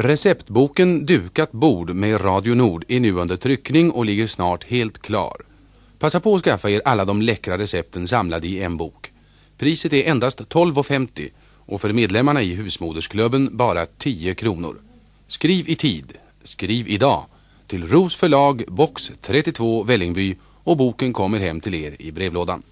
Receptboken Dukat bord med Radio Nord är nu under tryckning och ligger snart helt klar. Passa på att skaffa er alla de läckra recepten samlade i en bok. Priset är endast 12,50 och för medlemmarna i husmodersklubben bara 10 kronor. Skriv i tid, skriv idag till Ros förlag, box 32 Vällingby och boken kommer hem till er i brevlådan.